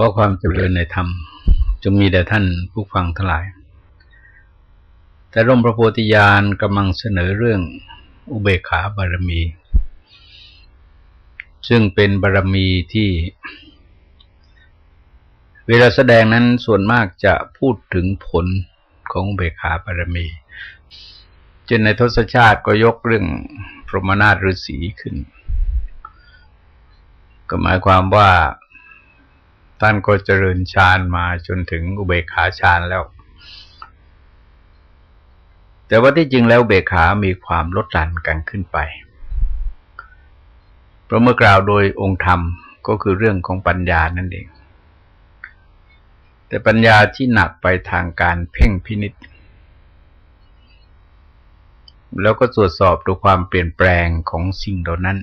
ก็ความเจริญในธรรมจงมีแด่ท่านผู้ฟังทั้งหลาย แต่ร่มพระโพธิญาณกำลังเสนอเรื่องอุเบกขาบารมี ซึ่งเป็นบารมีที่ เวลาแสดงนั้นส่วนมากจะพูดถึงผลของอุเบกขาบารมี จนในทศชาติก็ยกเรื่องพรหมนาถฤาษีขึ้น ก็หมายความว่า ท่านก็เจริญฌานมาจนถึงอุเบกขาฌานแล้ว แต่ว่าที่จริงแล้วเบกขามีความลดหลั่นกันขึ้นไป เพราะเมื่อกล่าวโดยองค์ธรรมก็คือเรื่องของปัญญานั่นเอง แต่ปัญญาที่หนักไปทางการเพ่งพินิษแล้วก็ตรวจสอบดูความเปลี่ยนแปลงของสิ่งเหล่านั้น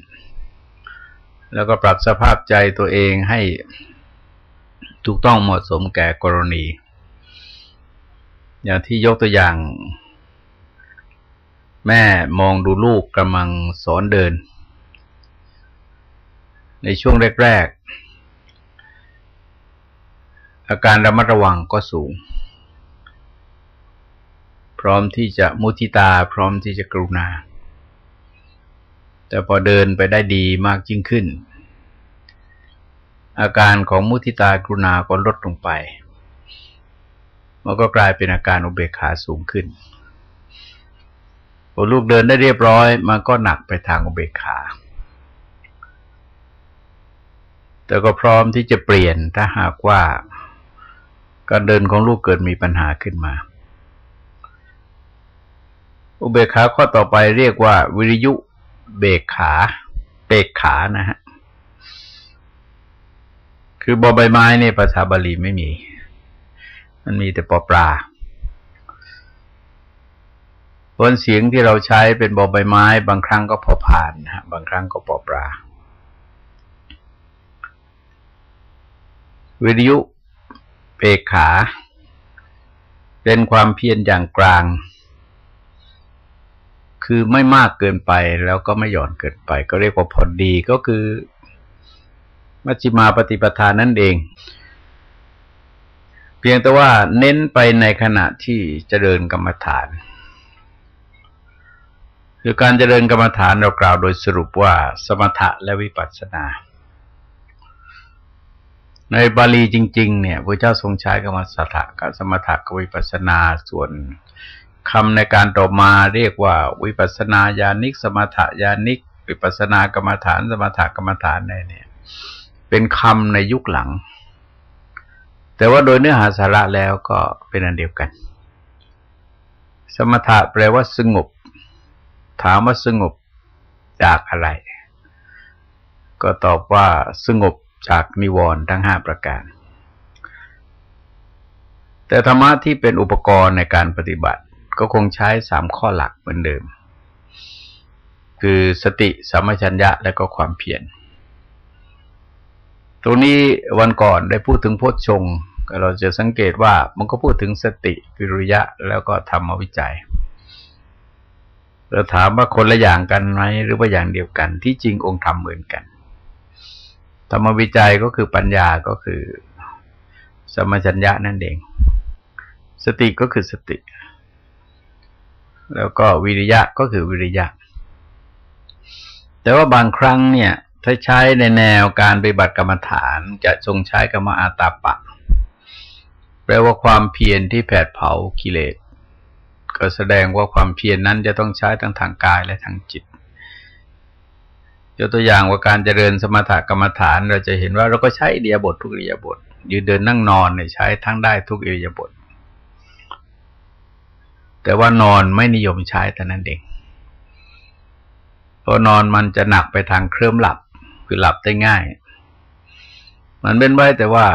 แล้วก็ปรับสภาพใจตัวเองให้ ถูกต้องเหมาะสมแก่กรณี อย่างที่ยกตัวอย่าง แม่มองดูลูกกำลังสอนเดิน ในช่วงแรก ๆ อาการระมัดระวังก็สูง พร้อมที่จะมุทิตาพร้อมที่จะกรุณา แต่พอเดินไปได้ดีมากยิ่งขึ้น อาการของมุทิตากรุณาก็ลดลงไป มันก็กลายเป็นอาการอุเบกขาสูงขึ้นพอลูกเดินได้เรียบร้อย มันก็หนักไปทางอุเบกขา แต่ก็พร้อมที่จะเปลี่ยนถ้าหากว่า การเดินของลูกเกิดมีปัญหาขึ้นมา อุเบกขาข้อต่อไปเรียกว่า วิริยุเบกขา เบกขานะฮะ คือบอใบไม้ในภาษาบาลีไม่มี มันมีแต่ปอปลาผลเสียงที่เราใช้เป็นบอใบไม้ บางครั้งก็พอผ่านนะบางครั้งก็ปอปลาวิทยุเปกขา เป็นความเพียรอย่างกลาง คือไม่มากเกินไปแล้วก็ไม่หย่อนเกินไป ก็เรียกว่าพอดีก็คือ มัชฌิมาปฏิปทานนั่นเอง เพียงแต่ว่าเน้นไปในขณะที่เจริญกรรมฐาน คือการเจริญกรรมฐานเรากล่าวโดยสรุปว่าสมถะและวิปัสสนา ในบาลีจริง ๆ เนี่ยพระเจ้าทรงใช้คำว่าสถะกับสมถะกับวิปัสสนาส่วนคำในการต่อมาเรียกว่า วิปัสนาญาณิก สมถะญาณิก วิปัสสนากรรมฐาน สมถะกรรมฐานเนี่ย เป็นคำในยุคหลัง แต่ว่าโดยเนื้อหาสาระแล้วก็เป็นอันเดียวกัน สมถะแปลว่าสงบ ถามว่าสงบจากอะไร ก็ตอบว่าสงบจากนิวรณ์ทั้งห้าประการ แต่ธรรมะที่เป็นอุปกรณ์ในการปฏิบัติ ก็คงใช้สามข้อหลักเหมือนเดิม คือสติสัมมชัญญะและก็ความเพียร ตรงนี้วันก่อนได้พูดถึงโพชฌงเราจะสังเกตว่ามันก็พูดถึงสติวิริยะแล้วก็ธรรมวิจัยเราถามว่าคนละอย่างกันไหมหรือว่าอย่างเดียวกัน ที่จริงองค์ธรรมเหมือนกัน ธรรมวิจัยก็คือปัญญาก็คือ สมัชัญญะนั่นเอง สติก็คือสติ แล้วก็วิริยะก็คือวิริยะ แต่ว่าบางครั้งเนี่ย ถ้าใช้ในแนวการปฏิบัติกรรมฐานจะทรงใช้กรรมอาตาปะ แปลว่าความเพียรที่แผดเผากิเลส ก็แสดงว่าความเพียรนนั้นจะต้องใช้ทั้งทางกายและทางจิตยกตัวอย่างว่าการเจริญสมถกรรมฐาน เราจะเห็นว่าเราก็ใช้อิเดียบททุกอิเดียบทยืนเดินนั่งนอนเนี่ยใช้ทั้งได้ทุกอิเดียบทแต่ว่านอนไม่นิยมใช้แต่นั้นเองเพราะนอนมันจะหนักไปทางเคลิ้มหลับ คือหลับได้ง่าย มันเป็นไว้แต่ว่า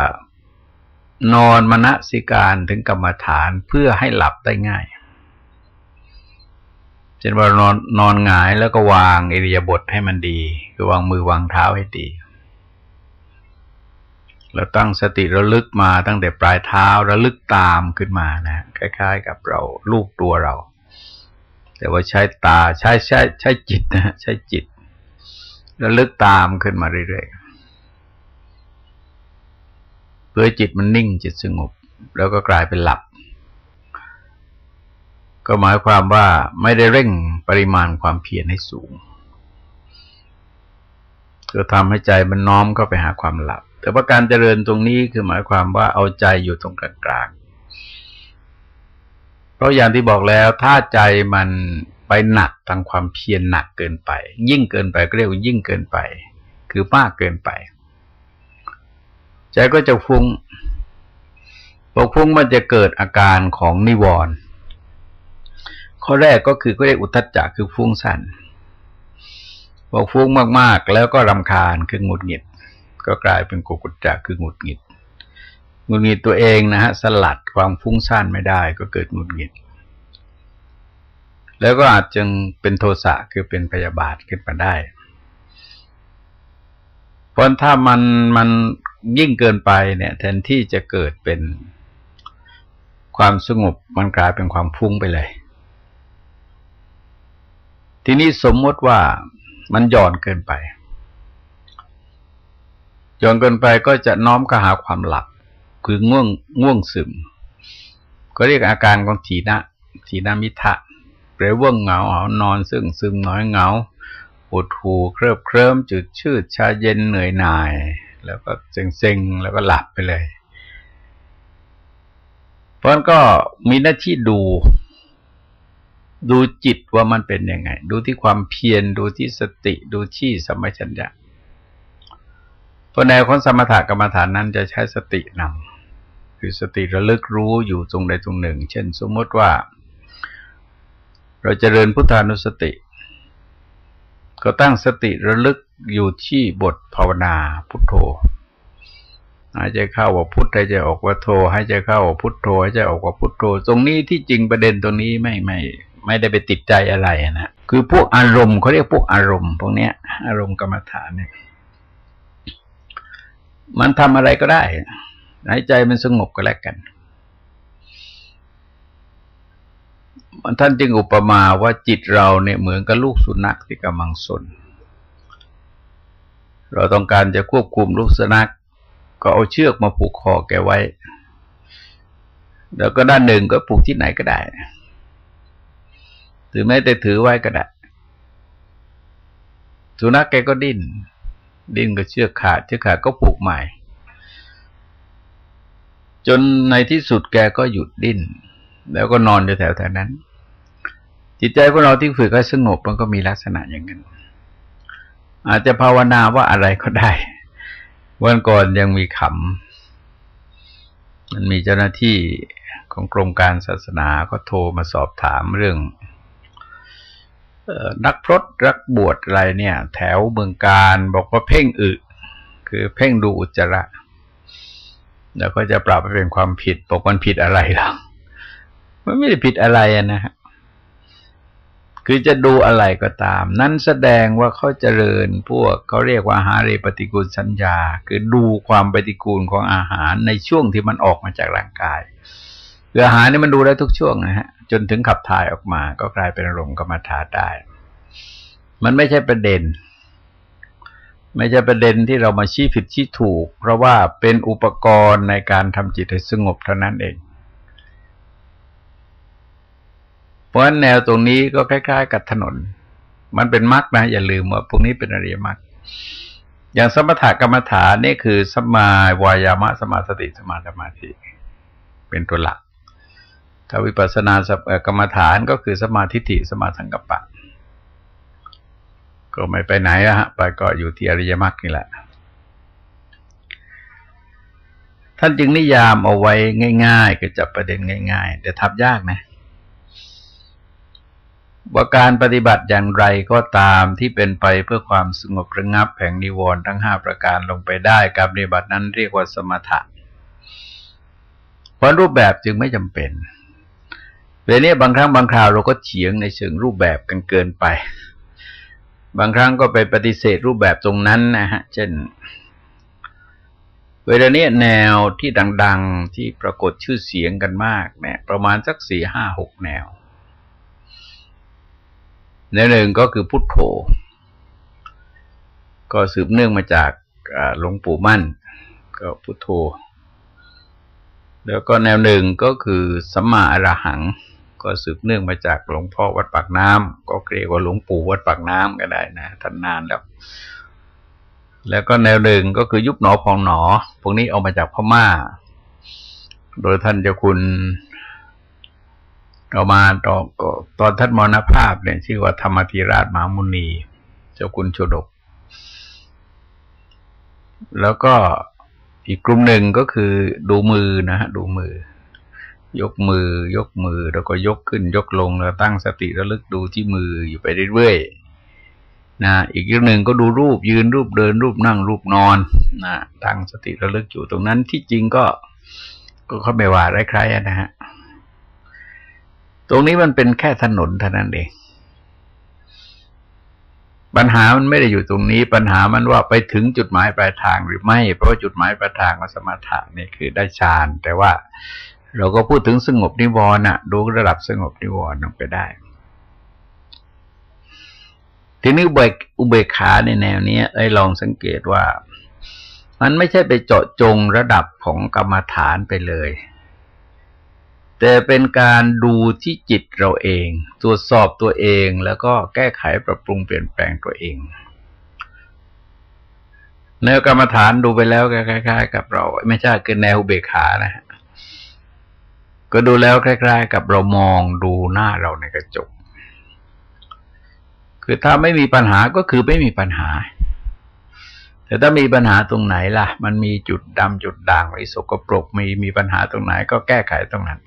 นอนมณสิการถึงกรรมฐานเพื่อให้หลับได้ง่ายเช่นว่านอนนอนหงายแล้วก็วางอิริยาบถให้มันดี คือวางมือวางเท้าให้ดี แล้วตั้งสติระลึกมาตั้งแต่ปลายเท้าระลึกตามขึ้นมานะคล้าย ๆ กับเราลูกตัวเรา แต่ว่าใช้ตาใช้ใช้ใช้จิตนะใช้จิต ระลึกตามขึ้นมาเรื่อยๆ เพื่อจิตมันนิ่งจิตสงบ แล้วก็กลายเป็นหลับ ก็หมายความว่าไม่ได้เร่งปริมาณความเพียรให้สูงก็ทำให้ใจมันน้อมเข้าไปหาความหลับ แต่ว่าการเจริญตรงนี้คือหมายความว่าเอาใจอยู่ตรงกลางๆเพราะอย่างที่บอกแล้วถ้าใจมัน ไปหนักทางความเพียรหนักเกินไป ยิ่งเกินไปก็เรียกว่ายิ่งเกินไป คือมากเกินไป ใจก็จะฟุง้งพอฟุ้งมันจะเกิดอาการของนิวรณ์ข้อแรกก็คือก็เรียกอุทจจะคือฟุ้งสั่นพอฟุ้งมากๆ แล้วก็รำคาญคือหงุดหงิด ก็กลายเป็นกุกุจจะคือหงุดหงิดหงุดหงิดตัวเองนะฮะสลัดความฟุ้งซ่านไม่ได้ก็เกิดหงุดหงิด แล้วก็อาจจึงเป็นโทสะคือเป็นพยาบาทขึ้นมาได้ เพราะถ้ามันมันยิ่งเกินไปเนี่ย แทนที่จะเกิดเป็นความสงบมันกลายเป็นความฟุ้งไปเลย ทีนี้สมมติว่ามันหย่อนเกินไปหย่อนเกินไปก็จะน้อมกระหาความหลับคือง่วงง่วงซึม ก็เรียกอาการของถีนะถีนามิทะ เปรว่งเหงาหานอนซึ่งซึมน้อยเหงาปวดหูเคริบเคลิ้มจืดชืดชาเย็นเหนื่อยหน่าย แล้วก็เซ็งๆ แล้วก็หลับไปเลย เพราะนั้นก็มีหน้าที่ดู ดูจิตว่ามันเป็นยังไง ดูที่ความเพียรดูที่สติดูที่สมัชัญญะเพราะแนวของสมถกรรมฐานนั้นจะใช้สตินำคือสติระลึกรู้อยู่ตรงใดตรงหนึ่ง เช่น สมมติว่า เราจเจริญพุทธานุสติ ก็ตั้งสติระลึกอยู่ที่บทภาวนาพุทโธหายใจเข้าว่าพุทหายใจออกว่าโทหายใจเข้าว่าพุทโธหายใจออกว่าพุทโธ ตรงนี้ที่จริงประเด็นตรงนี้ไม่ไม่ ไม่ได้ไปติดใจอะไรนะคือพวกอารมณ์เขาเรียกพวกอารมณ์พวกเนี้ย อารมณ์กรรมฐานเนี่ยมันทำอะไรก็ได้หายใจมันสงบก็แล้วกัน ท่านจึงอุปมาว่าจิตเราเนี่ยเหมือนกับลูกสุนัขที่กำลังสน เราต้องการจะควบคุมลูกสุนัขก็เอาเชือกมาผูกคอแกไว้ แล้วก็ด้านหนึ่งก็ผูกที่ไหนก็ได้หรือแม้แต่ถือไว้ก็ได้ สุนัขแกก็ดิ้น ดิ้นก็เชือกขาด เชือกขาดก็ผูกใหม่ จนในที่สุดแกก็หยุดดิ้น แล้วก็นอนอยู่แถวแถวนั้น จิตใจของเราที่ฝึกให้สงบมันก็มีลักษณะอย่างนั้น อาจจะภาวนาว่าอะไรก็ได้ วันก่อนยังมีขำมันมีเจ้าหน้าที่ของกรมการศาสนาก็โทรมาสอบถามเรื่องนักพรตรักบวชอะไรเนี่ย แถวเมืองการบอกว่าเพ่งอึคือเพ่งดูอุจจาระ แล้วก็จะปรับไปเป็นความผิดบอกมันผิดอะไรหรอมันไม่ได้ผิดอะไรนะฮะ คือจะดูอะไรก็ตาม นั้นแสดงว่าเขาเจริญพวกเขาเรียกว่าอาหารเรปฏิกูลสัญญา คือดูความปฏิกูลของอาหารในช่วงที่มันออกมาจากร่างกายคืออาหารนี่มันดูได้ทุกช่วงนะฮะ จนถึงขับถ่ายออกมาก็กลายเป็นอารมณ์กรรมฐานได้ มันไม่ใช่ประเด็น ไม่ใช่ประเด็นที่เรามาชี้ผิดชี้ถูก เพราะว่าเป็นอุปกรณ์ในการทำจิตให้สงบเท่านั้นเอง เพราะฉะนั้นแนวตรงนี้ก็คล้าย ๆ กับถนน มันเป็นมรรคนะ อย่าลืมว่าพวกนี้เป็นอริยมรรคอย่างสมถกรรมฐานนี่คือสมาวายามะสมาสติสมาสมาธิเป็นตัวหลักถ้าวิปัสสนากรรมฐานก็คือสมาธิิสมาสังกัปปะ ก็ไม่ไปไหนอะฮะไปก็อยู่ที่อริยมรรคนี่แหละ ท่านจึงนิยามเอาไว้ง่าย ๆ ก็จับประเด็นง่าย ๆ แต่ทับยากนะ ว่าการปฏิบัติอย่างไรก็ตามที่เป็นไปเพื่อความสงบระงับแห่งนิวรณ์ทั้งห้าประการลงไปได้การปฏิบัตินั้นเรียกว่าสมถะเพราะรูปแบบจึงไม่จำเป็นเวลนี้บางครั้งบางคราวเราก็เฉียงในเชิงรูปแบบกันเกินไป บางครั้งก็ไปปฏิเสธรูปแบบตรงนั้นนะฮะ เช่น เวลานี้แนวที่ดัง ๆที่ปรากฏชื่อเสียงกันมากเนี่ยประมาณสักสี่ห้าหกแนว แนวหนึ่งก็คือพุทโธ ก็สืบเนื่องมาจากหลวงปู่มั่น ก็พุทโธ แล้วก็แนวหนึ่งก็คือสัมมาอรหัง ก็สืบเนื่องมาจากหลวงพ่อวัดปากน้ำก็เรียกว่าหลวงปู่วัดปากน้ำก็ได้นะท่านนานแล้ว แล้วก็แนวหนึ่งก็คือยุบหนอพองหนอ พวกนี้เอามาจากพม่า โดยท่านเจ้าคุณ เรามาตอนตอนท่านมรณภาพเนี่ยชื่อว่าธรรมธีราชมหามุนี เจ้าคุณโชดก แล้วก็อีกกลุ่มหนึ่งก็คือดูมือนะฮะดูมือ ยกมือ ยกมือแล้วก็ยกขึ้น ยกลงแล้วตั้งสติระลึกดูที่มืออยู่ไปเรื่อยๆนะอีกเรื่องหนึ่งก็ดูรูปยืนรูปเดินรูปนั่งรูปนอนนะตั้งสติระลึกอยู่ตรงนั้นที่จริงก็ ก็เขาไม่ว่าไรใครนะฮะ ตรงนี้มันเป็นแค่ถนนเท่านั้นเอง ปัญหามันไม่ได้อยู่ตรงนี้ ปัญหามันว่าไปถึงจุดหมายปลายทางหรือไม่ เพราะว่าจุดหมายปลายทางของสมถะนี่คือได้ฌาน แต่ว่าเราก็พูดถึงสงบนิวรณ์อะดูระดับสงบนิวรณ์ลงไปได้ ทีนี้อุเบกขาในแนวนี้ไอ้ลองสังเกตว่า มันไม่ใช่ไปเจาะจงระดับของกรรมฐานไปเลย แต่เป็นการดูที่จิตเราเอง ตรวจสอบตัวเองแล้วก็แก้ไขปรับปรุงเปลี่ยนแปลงตัวเองแนวกรรมฐานดูไปแล้วคล้าย ๆ กับเรา ไม่ใช่คือแนวเบขานะฮะก็ดูแล้วคล้าย ๆ กับเรามองดูหน้าเราในกระจก คือถ้าไม่มีปัญหาก็คือไม่มีปัญหา แต่ถ้ามีปัญหาตรงไหนล่ะ มันมีจุดดำจุดด่างไว้สกปรกมีมีปัญหาตรงไหน ก็แก้ไขตรงนั้น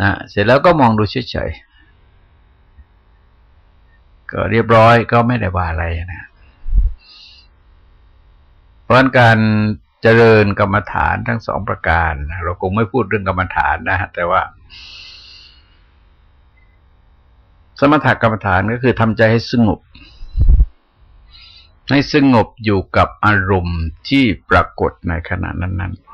นะเสร็จแล้วก็มองดูเฉยๆก็เรียบร้อยก็ไม่ได้ว่าอะไรนะเพราะการเจริญกรรมฐานทั้งสองประการ เราคงไม่พูดเรื่องกรรมฐานนะฮะแต่ว่า สมถกรรมฐานก็คือทำใจให้สงบให้สงบอยู่กับอารมณ์ที่ปรากฏในขณะนั้น ๆ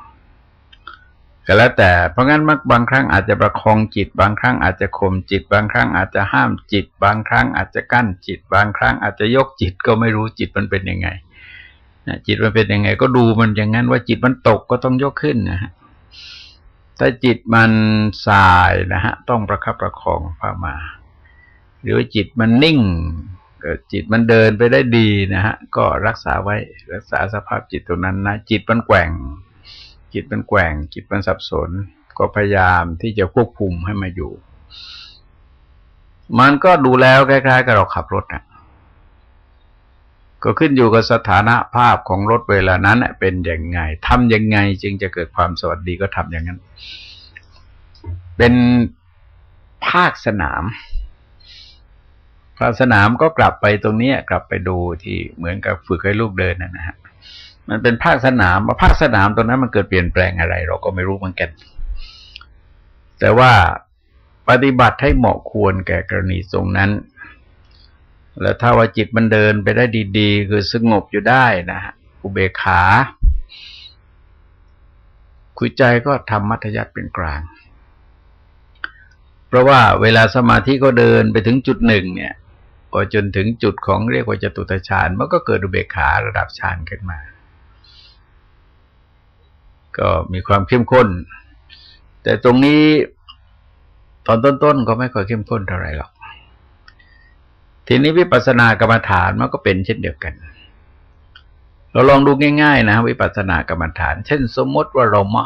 ก็แล้วแต่เพราะงั้นบางครั้งอาจจะประคองจิต บางครั้งอาจจะข่มจิต บางครั้งอาจจะห้ามจิต บางครั้งอาจจะกั้นจิต บางครั้งอาจจะยกจิตก็ไม่รู้จิตมันเป็นยังไงนะจิตมันเป็นยังไง ก็ดูมันอย่างนั้นว่าจิตมันตกก็ต้องยกขึ้นนะฮะถ้าจิตมันสายนะฮะต้องประคับประคองพามา หรือจิตมันนิ่งจิตมันเดินไปได้ดีนะฮะก็รักษาไว้รักษาสภาพจิตตรงนั้นนะจิตมันแกว่ง จิตมันแกว่ง จิตมันสับสน ก็พยายามที่จะควบคุมให้มาอยู่ มันก็ดูแล้วคล้ายๆกับเราขับรถนะก็ขึ้นอยู่กับสถานะภาพของรถเวลานั้นเป็นอย่างไงทำยังไง จึงจะเกิดความสวัสดีก็ทำอย่างนั้น เป็นภาคสนามภาคสนามก็กลับไปตรงนี้กลับไปดูที่เหมือนกับฝึกให้ลูกเดินนะฮะ มันเป็นภาคสนามว่าภาคสนามตรงนั้นมันเกิดเปลี่ยนแปลงอะไร เราก็ไม่รู้เหมือนกัน แต่ว่าปฏิบัติให้เหมาะควรแก่กรณีตรงนั้น แล้วถ้าว่าจิตมันเดินไปได้ดีๆ คือสงบอยู่ได้นะฮะอุเบกขาคุยใจก็ทำมัธยัติเป็นกลาง เพราะว่าเวลาสมาธิก็เดินไปถึงจุดหนึ่งเนี่ยพอจนถึงจุดของเรียกว่าจตุตฌานมันก็เกิดอุเบกขาระดับฌานขึ้นมา ก็มีความเข้มข้น แต่ตรงนี้ตอนต้นๆก็ไม่ค่อยเข้มข้นเท่าไหร่หรอก ทีนี้วิปัสสนากรรมฐานมันก็เป็นเช่นเดียวกัน เราลองดูง่าย ๆ นะ วิปัสสนากรรมฐาน เช่น สมมติว่าเรามา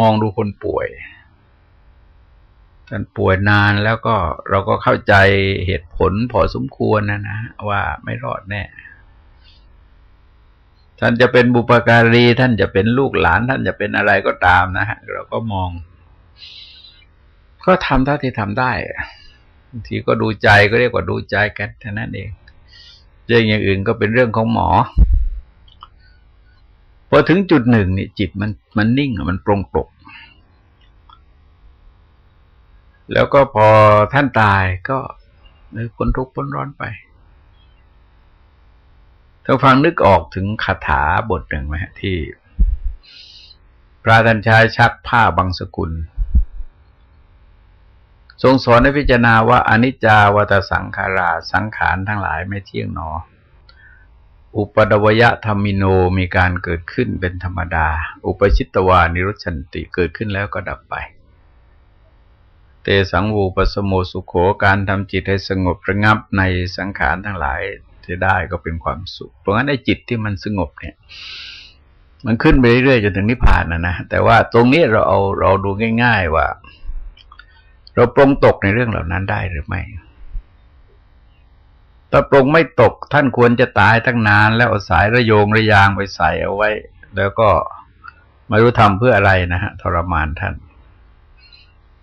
มองดูคนป่วยท่านป่วยนานแล้วก็เราก็เข้าใจเหตุผลพอสมควรนะนะว่าไม่รอดแน่ ท่านจะเป็นบุปการี ท่านจะเป็นลูกหลาน ท่านจะเป็นอะไรก็ตามนะฮะเราก็มอง ก็ทำเท่าที่ทำได้บางทีก็ดูใจก็เรียกว่าดูใจกันเท่านั้นเองเรื่องอย่างอื่นก็เป็นเรื่องของหมอพอถึงจุดหนึ่งนี่จิตมันมันนิ่งมันปรงปก แล้วก็พอท่านตายก็เลยพ้นทุกข์พ้นร้อนไป ถ้าฟังนึกออกถึงคาถาบทหนึ่งไหมที่พระท่านชายชักผ้าบางสกุล ทรงสอนให้พิจารณาว่าอนิจจาวัตสังขาราสังขารทั้งหลายไม่เที่ยงหนอ อุปดวยะธรรมิโนมีการเกิดขึ้นเป็นธรรมดา อุปชิตวานิรุชันติเกิดขึ้นแล้วก็ดับไปเตสังวูปสโมสุขโขการทำจิตให้สงบระงับในสังขารทั้งหลาย ที่ได้ก็เป็นความสุข เพราะงั้นไอ้จิตที่มันสงบเนี่ย มันขึ้นไปเรื่อยๆจนถึงนิพพานนะนะแต่ว่าตรงนี้เราเอาเราดูง่าย ๆว่า เราปรงตกในเรื่องเหล่านั้นได้หรือไม่ถ้าปรงไม่ตกท่านควรจะตายตั้งนาน แล้วเอาสายระโยงระยางไปใส่เอาไว้ แล้วก็ไม่รู้ทำเพื่ออะไรนะฮะทรมานท่าน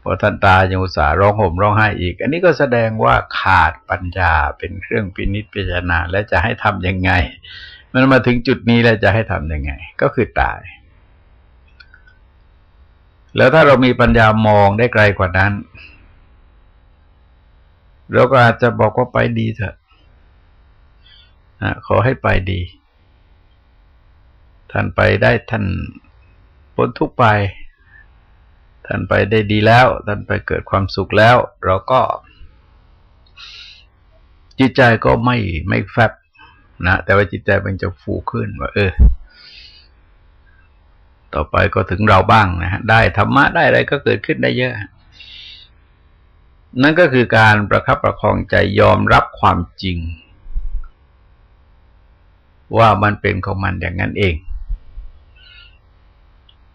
พอท่านตายยังอุตส่าห์ร้องห่มร้องไห้อีก อันนี้ก็แสดงว่าขาดปัญญาเป็นเครื่องพินิจพิจารณาและจะให้ทํำยังไง มันมาถึงจุดนี้แล้วจะให้ทํำยังไง ก็คือตาย แล้วถ้าเรามีปัญญามองได้ไกลกว่านั้นเราก็อาจจะบอกว่าไปดีเถอะขอให้ไปดี ท่านไปได้ท่านพ้นทุกไป ท่านไปได้ดีแล้วท่านไปเกิดความสุขแล้ว เราก็ จิตใจก็ไม่ไม่แฟบนะแต่ว่าจิตใจมันจะฟูขึ้นว่าเออ ต่อไปก็ถึงเราบ้างนะฮะได้ธรรมะได้อะไรก็เกิดขึ้นได้เยอะ นั่นก็คือการประคับประคองใจยอมรับความจริง ว่ามันเป็นของมันอย่างนั้นเอง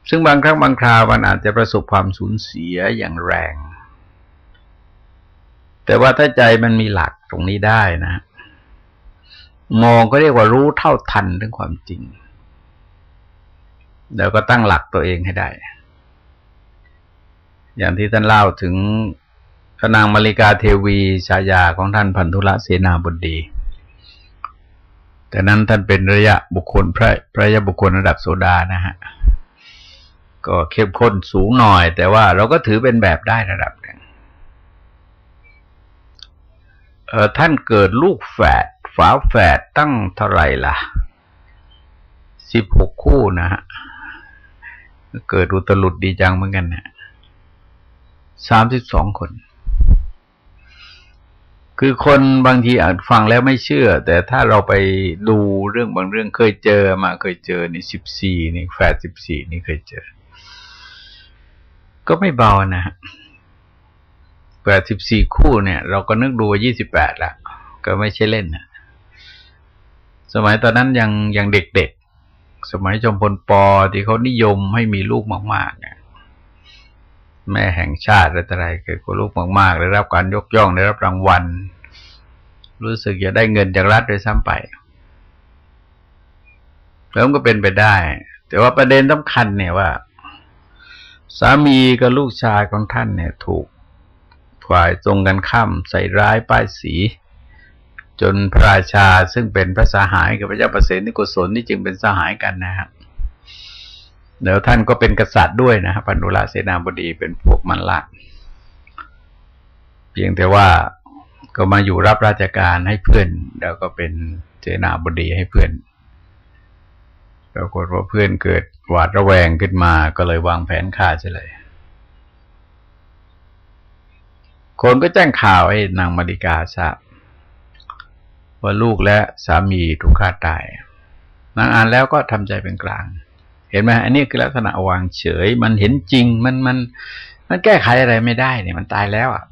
ซึ่งบางครั้งบางคราวมันอาจจะประสบความสูญเสียอย่างแรง แต่ว่าถ้าใจมันมีหลักตรงนี้ได้นะ มองก็เรียกว่ารู้เท่าทันเรื่องความจริง แล้วก็ตั้งหลักตัวเองให้ได้ อย่างที่ท่านเล่าถึงพระนางมาริกาเทวีชายาของท่านพันธุระเสนาบดี แต่นั้นท่านเป็นระยะบุคคลพระพระยะบุคคลระดับโสดานะฮะ ก็เข้มข้นสูงหน่อย แต่ว่าเราก็ถือเป็นแบบได้ระดับหนึ่งท่านเกิดลูกแฝดฝาแฝดตั้งเท่าไหร่ล่ะสิบหกคู่นะฮะเกิดอุตลุดดีจังเหมือนกันนะสามสิบสองคน คือคนบางทีอาจฟังแล้วไม่เชื่อ แต่ถ้าเราไปดูเรื่องบางเรื่องเคยเจอมาเคยเจอนี่สิบสี่นี่แฝดสิบสี่นี่เคยเจอ ก็ไม่เบานะฮะแปดสิบสี่คู่เนี่ย เราก็นึกดูว่ายี่สิบแปดละก็ไม่ใช่เล่นนะสมัยตอนนั้นยังยังเด็กๆ สมัยจอมพลปอที่เขานิยมให้มีลูกมากๆเนี่ยแม่แห่งชาติอะไรอะไรเกิดกับลูกมากๆได้รับการยกย่องได้รับรางวัล รู้สึกจะได้เงินจากรัฐโดยซ้ำไปแล้วก็เป็นไปได้ แต่ว่าประเด็นสำคัญเนี่ยว่า สามีกับลูกชายของท่านเนี่ยถูกฝ่ายตรงกันข้ามใส่ร้ายป้ายสี จนพระราชาซึ่งเป็นพระสหายกับพระเจ้าประเสนิโกศลนี่จึงเป็นสหายกันนะครับแล้วท่านก็เป็นกษัตริย์ด้วยนะครับพันุราเสนาบดีเป็นพวกมันละเพียงแต่ว่าก็มาอยู่รับราชการให้เพื่อน แล้วก็เป็นเสนาบดีให้เพื่อนปรากฏว่าเพื่อนเกิด หวาดระแวงขึ้นมาก็เลยวางแผนฆ่าเฉลย คนก็แจ้งข่าวให้นางมาริกาทราบว่าลูกและสามีถูกฆ่าตาย นางอ่านแล้วก็ทำใจเป็นกลาง เห็นไหมอันนี้คือลักษณะวางเฉย มันเห็นจริง มันมัน มันแก้ไขอะไรไม่ได้เนี่ยมันตายแล้วอะ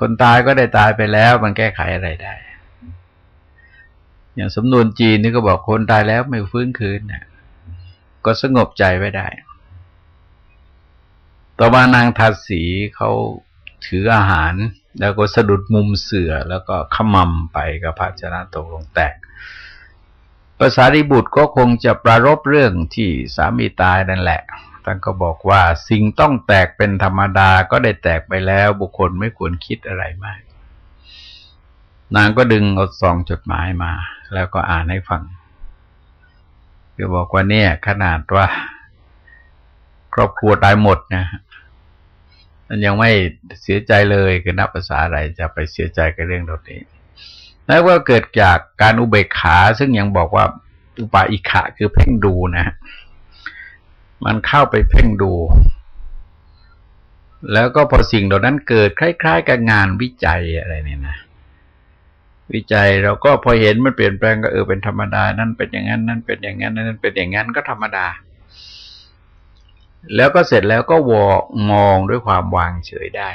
คนตายก็ได้ตายไปแล้ว มันแก้ไขอะไรได้ อย่างสำนวนจีนนี่ก็บอกคนตายแล้วไม่ฟื้นคืนเนี่ย ก็สงบใจไว้ได้ ต่อมานางทาสีเขาถืออาหาร แล้วก็สะดุดมุมเสือแล้วก็ขมำไปกับภาชนะตกลงแตกภาษาริบุตรก็คงจะประรบเรื่องที่สามีตายนั่นแหละท่านก็บอกว่าสิ่งต้องแตกเป็นธรรมดาก็ได้แตกไปแล้วบุคคลไม่ควรคิดอะไรมาก นางก็ดึงเอาซองจดหมายมา แล้วก็อ่านให้ฟัง คือบอกว่าเนี่ย ขนาดว่า ครอบครัวตายหมดนะมันยังไม่เสียใจเลยคือนับภาษาอะไรจะไปเสียใจกับเรื่องเหล่านี้แล้วก็เกิดจากการอุเบกขา ซึ่งยังบอกว่าอุปาอิขะคือเพ่งดูนะมันเข้าไปเพ่งดู แล้วก็พอสิ่งเหล่านั้นเกิดคล้าย ๆ กับงานวิจัยอะไรเนี่ยนะ วิจัยเราก็พอเห็นมันเปลี่ยนแปลงก็เออเป็นธรรมดา นั่นเป็นอย่างนั้นนั่นเป็นอย่างนั้นนั่นเป็นอย่างนั้นก็ธรรมดา แล้วก็เสร็จแล้วก็วอมองด้วยความวางเฉยได้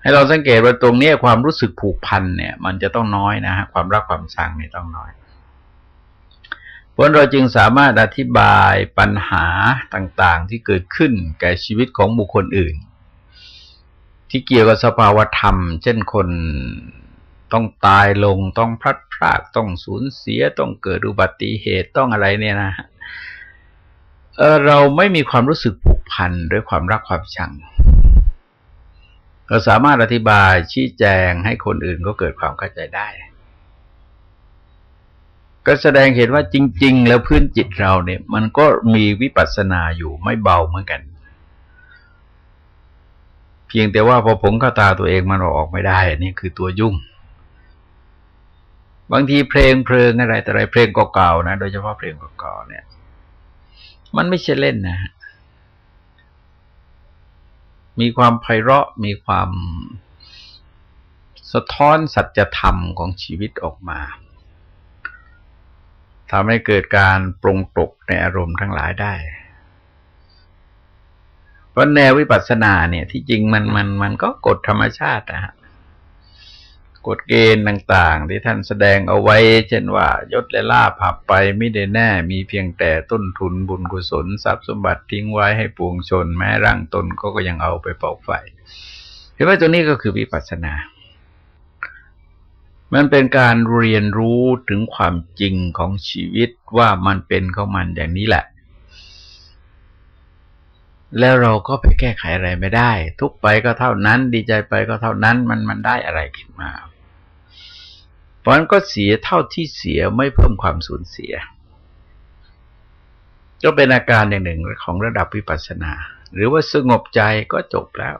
ให้เราสังเกตว่าตรงนี้ความรู้สึกผูกพันเนี่ย มันจะต้องน้อยนะฮะความรักความชังนี่ต้องน้อยเพราะเราจึงสามารถอธิบายปัญหาต่าง ๆ ที่เกิดขึ้นแก่ชีวิตของบุคคลอื่น ที่เกี่ยวกับสภาวธรรม เช่นคน ต้องตายลงต้องพลัดพรากต้องสูญเสียต้องเกิดอุบัติเหตุต้องอะไรเนี่ยนะเเราไม่มีความรู้สึกผูกพันด้วยความรักความชัง เราสามารถอธิบายชี้แจงให้คนอื่นก็เกิดความเข้าใจได้ ก็แสดงเห็นว่าจริง ๆ แล้วพื้นจิตเราเนี่ย มันก็มีวิปัสสนาอยู่ไม่เบาเหมือนกันเพียงแต่ว่าพอผงข้าตาตัวเองมันออกไม่ได้ นี่คือตัวยุ่ง บางทีเพลงเพลิงอะไร แต่อะไรเพลงเก่าๆนะ โดยเฉพาะเพลงเก่าๆเนี่ย มันไม่ใช่เล่นนะ มีความไพเราะมีความสะท้อนสัจธรรมของชีวิตออกมาทำให้เกิดการปรงตกในอารมณ์ทั้งหลายได้ เพราะแนววิปัสสนาเนี่ย ที่จริงมันมันมันก็กฎธรรมชาตินะฮะ กฎเกณฑ์ต่าง ๆ ที่ท่านแสดงเอาไว้ เช่นว่ายศและลาภับไปไม่ได้แน่ มีเพียงแต่ต้นทุนบุญกุศลทรัพย์สมบัติทิ้งไว้ให้ปวงชน แม้ร่างตนก็ก็ยังเอาไปเป่าไฟเห็นว่าตัวนี้ก็คือวิปัสสนา มันเป็นการเรียนรู้ถึงความจริงของชีวิตว่ามันเป็นของมันอย่างนี้แหละ แล้วเราก็ไปแก้ไขอะไรไม่ได้ ทุกไปก็เท่านั้น ดีใจไปก็เท่านั้น มันมันได้อะไรขึ้นมา เพราะนั้นก็เสียเท่าที่เสียไม่เพิ่มความสูญเสีย ก็เป็นอาการอย่างหนึ่งของระดับวิปัสสนา หรือว่าสงบใจก็จบแล้ว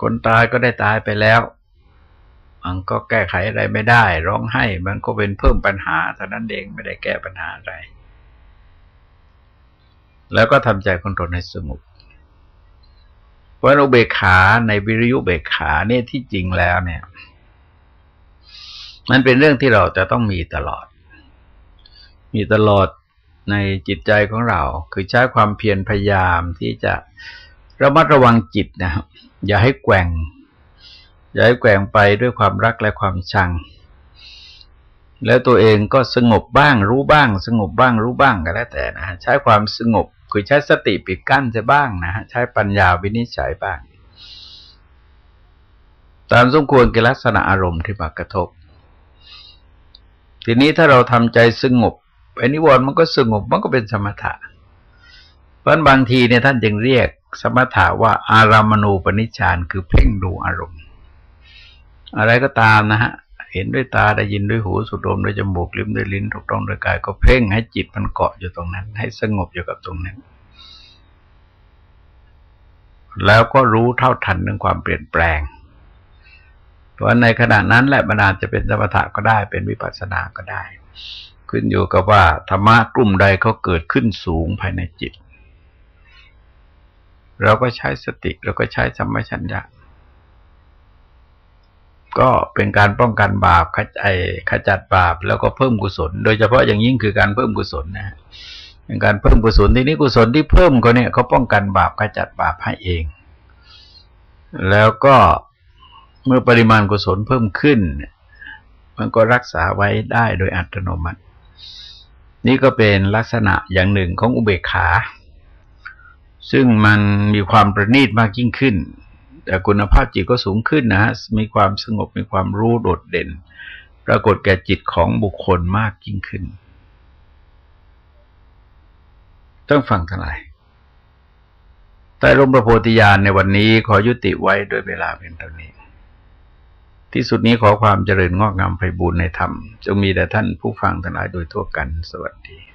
คนตายก็ได้ตายไปแล้วมันก็แก้ไขอะไรไม่ได้ ร้องไห้ มันก็เป็นเพิ่มปัญหาเท่านั้นเองไม่ได้แก้ปัญหาอะไร แล้วก็ทำใจคนตนให้สงบเพราะอุเบกขาในวิริยุเบกขาเนี่ยที่จริงแล้วเนี่ย มันเป็นเรื่องที่เราจะต้องมีตลอด มีตลอดในจิตใจของเรา คือใช้ความเพียรพยายามที่จะระมัดระวังจิตนะครับ อย่าให้แกว่ง อย่าให้แกว่งไปด้วยความรักและความชัง แล้วตัวเองก็สงบบ้าง รู้บ้าง สงบบ้าง รู้บ้างก็แล้วแต่นะ ใช้ความสงบ คือใช้สติปิดกั้นจะบ้างนะฮะใช้ปัญญาวินิจฉัยบ้าง ตามสมควรกับลักษณะอารมณ์ที่มากระทบ ทีนี้ถ้าเราทำใจสงบไอ้นิวรณ์มันก็สงบมันก็เป็นสมถะเพราะบางทีเนี่ยท่านจึงเรียกสมถะว่าอารามณูปนิชฌานคือเพ่งดูอารมณ์ อะไรก็ตามนะฮะ เห็นด้วยตาได้ยินด้วยหูสุดลมด้วยจมูกลิ้มด้วยลิ้นถูกต้องด้วยกาย ก็เพ่งให้จิตมันเกาะอยู่ตรงนั้น ให้สงบอยู่กับตรงนั้น แล้วก็รู้เท่าทันเรื่องความเปลี่ยนแปลง ราะในขณะนั้นแหละมันอาจจะเป็นสมถะก็ได้ เป็นวิปัสสนาก็ได้ ขึ้นอยู่กับว่าธรรมะกลุ่มใดเขาเกิดขึ้นสูงภายในจิต เราก็ใช้สติเราก็ใช้สัมมชัญญะก็เป็นการป้องกันบาปขจขจัดบาปแล้วก็เพิ่มกุศล โดยเฉพาะอย่างยิ่งคือการเพิ่มกุศลนะเป็นการเพิ่มกุศลที่นี้กุศลที่เพิ่มก็เนี่ยเขาป้องกันบาปขจัดบาปให้เอง แล้วก็ เมื่อปริมาณกุศลเพิ่มขึ้น มันก็รักษาไว้ได้โดยอัตโนมัติ นี่ก็เป็นลักษณะอย่างหนึ่งของอุเบกขา ซึ่งมันมีความประณีตมากยิ่งขึ้น แต่คุณภาพจิตก็สูงขึ้นนะฮะมีความสงบมีความรู้โดดเด่น ปรากฏแก่จิตของบุคคลมากยิ่งขึ้น ต้องฟังทั้งหลายแต่ลมประโพธิญาณในวันนี้ขอยุติไว้ด้วยเวลาเป็นเท่านี้ ที่สุดนี้ขอความเจริญงอกงามไปบูรณนธรรม จงมีแด่ท่านผู้ฟังทั้งหลายโดยทั่วกันสวัสดี